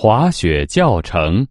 滑雪教程。